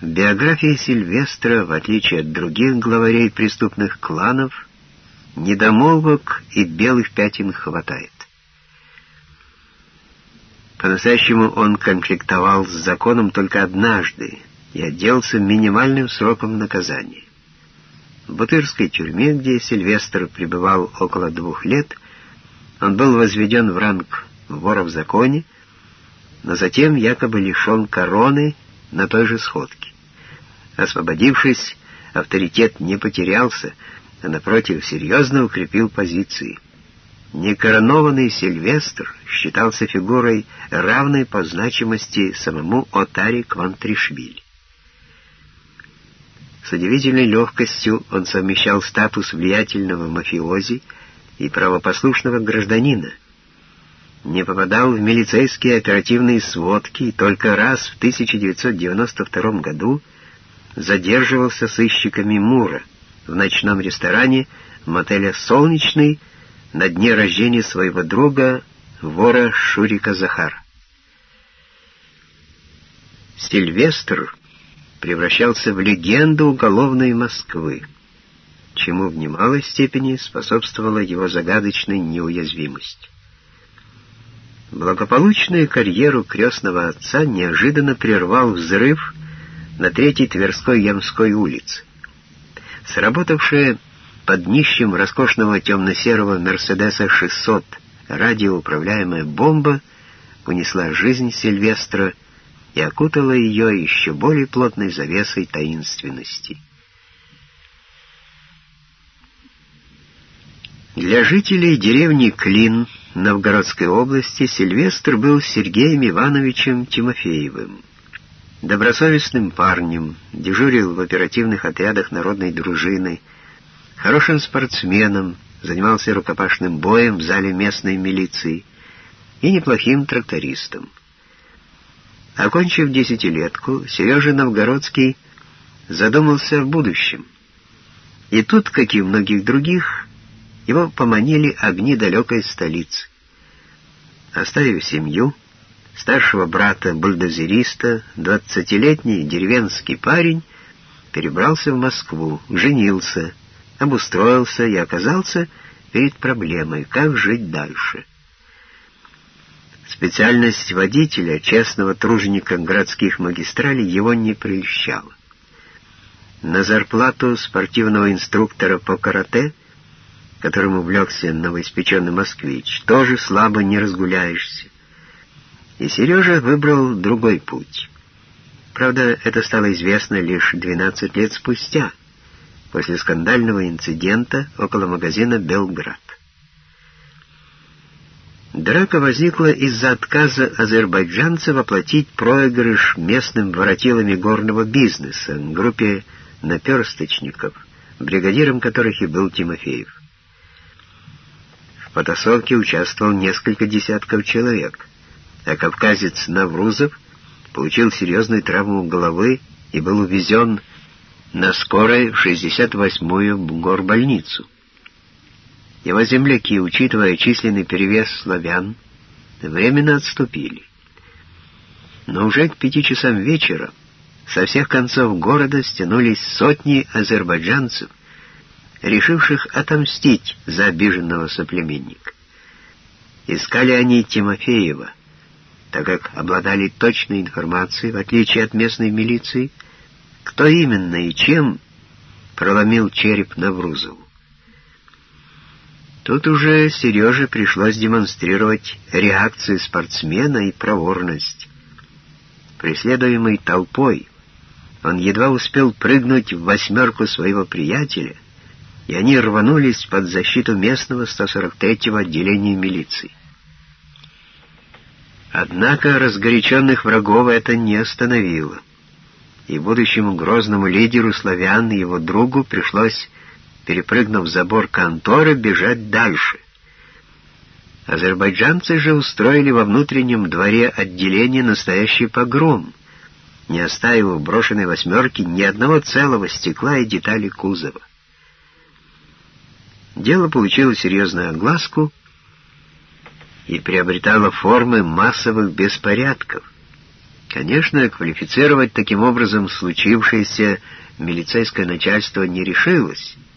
В биографии Сильвестра, в отличие от других главарей преступных кланов, недомолвок и белых пятен хватает. По-настоящему он конфликтовал с законом только однажды и отделался минимальным сроком наказания. В Бутырской тюрьме, где Сильвестр пребывал около двух лет, он был возведен в ранг вора в законе, но затем якобы лишен короны на той же сходке. Освободившись, авторитет не потерялся, а напротив серьезно укрепил позиции. Некоронованный Сильвестр считался фигурой, равной по значимости самому Отари Квантришвили. С удивительной легкостью он совмещал статус влиятельного мафиози и правопослушного гражданина, не попадал в милицейские оперативные сводки и только раз в 1992 году задерживался сыщиками Мура в ночном ресторане мотеля «Солнечный» на дне рождения своего друга, вора Шурика Захара. Сильвестр превращался в легенду уголовной Москвы, чему в немалой степени способствовала его загадочная неуязвимость. Благополучную карьеру крестного отца неожиданно прервал взрыв на Третьей Тверской Ямской улице. Сработавшая под днищем роскошного темно-серого «Мерседеса 600» радиоуправляемая бомба унесла жизнь Сильвестра и окутала ее еще более плотной завесой таинственности. Для жителей деревни Клин Новгородской области Сильвестр был Сергеем Ивановичем Тимофеевым. Добросовестным парнем, дежурил в оперативных отрядах народной дружины, хорошим спортсменом, занимался рукопашным боем в зале местной милиции и неплохим трактористом. Окончив десятилетку, Сережа Новгородский задумался в будущем. И тут, как и многих других, его поманили огни далекой столицы. Оставив семью, старшего брата-бульдозериста, двадцатилетний деревенский парень перебрался в Москву, женился, обустроился и оказался перед проблемой, как жить дальше. Специальность водителя, честного труженика городских магистралей, его не прельщала. На зарплату спортивного инструктора по карате, которым увлекся новоиспеченный москвич, тоже слабо не разгуляешься. И Сережа выбрал другой путь. Правда, это стало известно лишь 12 лет спустя, после скандального инцидента около магазина «Белград». Драка возникла из-за отказа азербайджанцев оплатить проигрыш местным воротилами горного бизнеса, группе наперсточников, бригадиром которых и был Тимофеев. В потасовке участвовал несколько десятков человек, а кавказец Наврузов получил серьезную травму головы и был увезен на скорой в 68-ю горбольницу. Его земляки, учитывая численный перевес славян, временно отступили. Но уже к пяти часам вечера со всех концов города стянулись сотни азербайджанцев, решивших отомстить за обиженного соплеменника. Искали они Тимофеева, так как обладали точной информацией, в отличие от местной милиции, кто именно и чем проломил череп Наврузову. Тут уже Сереже пришлось демонстрировать реакцию спортсмена и проворность. Преследуемый толпой, он едва успел прыгнуть в восьмерку своего приятеля, и они рванулись под защиту местного 143-го отделения милиции. Однако разгоряченных врагов это не остановило, и будущему грозному лидеру славян и его другу пришлось перепрыгнув забор конторы, бежать дальше. Азербайджанцы же устроили во внутреннем дворе отделения настоящий погром, не оставив в брошенной восьмерке ни одного целого стекла и деталей кузова. Дело получило серьезную огласку и приобретало формы массовых беспорядков, Конечно, квалифицировать таким образом случившееся милицейское начальство не решилось —